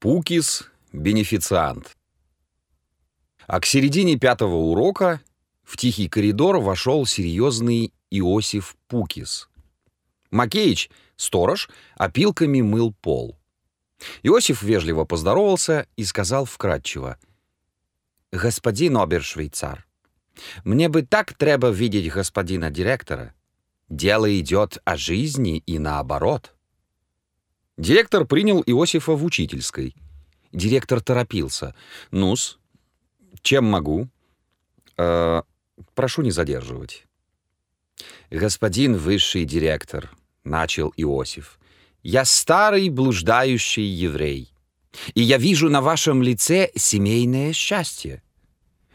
Пукис — бенефициант. А к середине пятого урока в тихий коридор вошел серьезный Иосиф Пукис. Макеич, сторож, опилками мыл пол. Иосиф вежливо поздоровался и сказал вкратчиво. «Господин обершвейцар, мне бы так треба видеть господина директора. Дело идет о жизни и наоборот». Директор принял Иосифа в учительской. Директор торопился. «Ну-с, чем могу?» э, «Прошу не задерживать». «Господин высший директор», — начал Иосиф, — «я старый блуждающий еврей, и я вижу на вашем лице семейное счастье.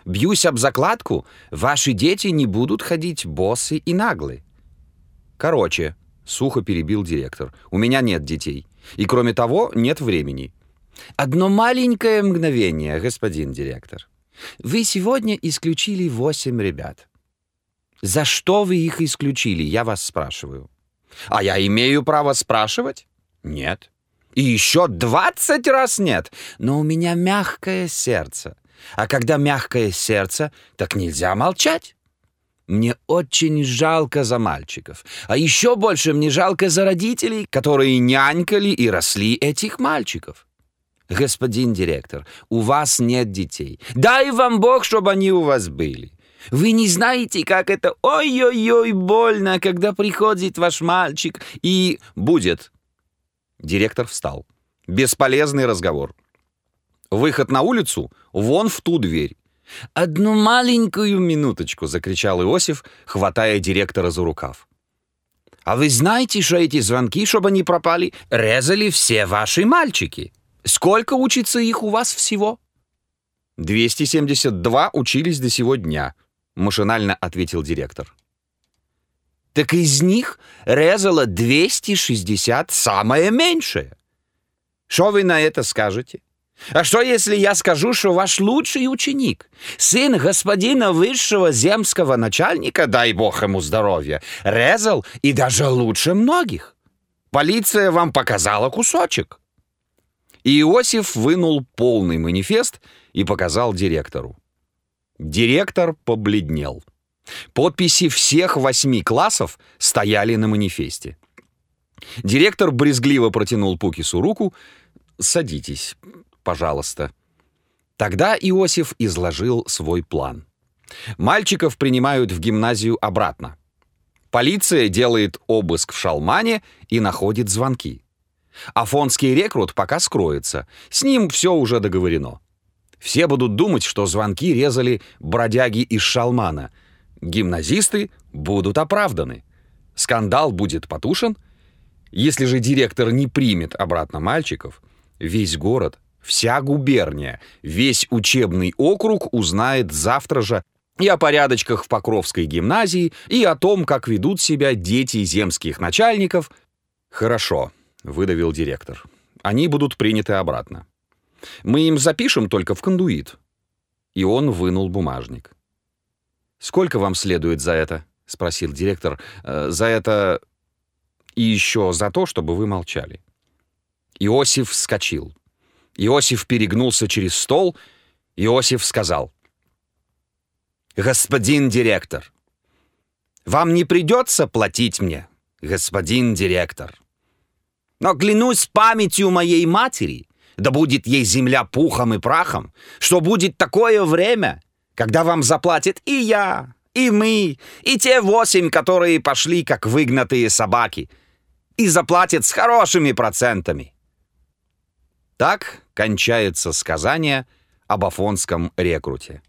Бьюсь об закладку, ваши дети не будут ходить босы и наглы». «Короче», — сухо перебил директор, — «у меня нет детей. И кроме того, нет времени. Одно маленькое мгновение, господин директор. Вы сегодня исключили восемь ребят. За что вы их исключили, я вас спрашиваю. А я имею право спрашивать? Нет. И еще двадцать раз нет. Но у меня мягкое сердце. А когда мягкое сердце, так нельзя молчать. Мне очень жалко за мальчиков. А еще больше мне жалко за родителей, которые нянькали и росли этих мальчиков. Господин директор, у вас нет детей. Дай вам Бог, чтобы они у вас были. Вы не знаете, как это ой-ой-ой больно, когда приходит ваш мальчик и... Будет. Директор встал. Бесполезный разговор. Выход на улицу вон в ту дверь. «Одну маленькую минуточку!» — закричал Иосиф, хватая директора за рукав. «А вы знаете, что эти звонки, чтобы они пропали, резали все ваши мальчики? Сколько учится их у вас всего?» «272 учились до сего дня», — машинально ответил директор. «Так из них резало 260 самое меньшее. Что вы на это скажете?» А что, если я скажу, что ваш лучший ученик, сын господина высшего земского начальника, дай бог ему здоровья, резал и даже лучше многих? Полиция вам показала кусочек. Иосиф вынул полный манифест и показал директору. Директор побледнел. Подписи всех восьми классов стояли на манифесте. Директор брезгливо протянул Пукису руку. «Садитесь, пожалуйста». Тогда Иосиф изложил свой план. Мальчиков принимают в гимназию обратно. Полиция делает обыск в Шалмане и находит звонки. Афонский рекрут пока скроется. С ним все уже договорено. Все будут думать, что звонки резали бродяги из Шалмана. Гимназисты будут оправданы. Скандал будет потушен. Если же директор не примет обратно мальчиков, весь город Вся губерния, весь учебный округ узнает завтра же и о порядочках в Покровской гимназии, и о том, как ведут себя дети земских начальников. «Хорошо», — выдавил директор. «Они будут приняты обратно. Мы им запишем только в кондуит». И он вынул бумажник. «Сколько вам следует за это?» — спросил директор. «Э, «За это и еще за то, чтобы вы молчали». Иосиф вскочил. Иосиф перегнулся через стол. Иосиф сказал. «Господин директор, вам не придется платить мне, господин директор. Но клянусь памятью моей матери, да будет ей земля пухом и прахом, что будет такое время, когда вам заплатят и я, и мы, и те восемь, которые пошли, как выгнатые собаки, и заплатят с хорошими процентами. Так кончается сказание об афонском рекруте.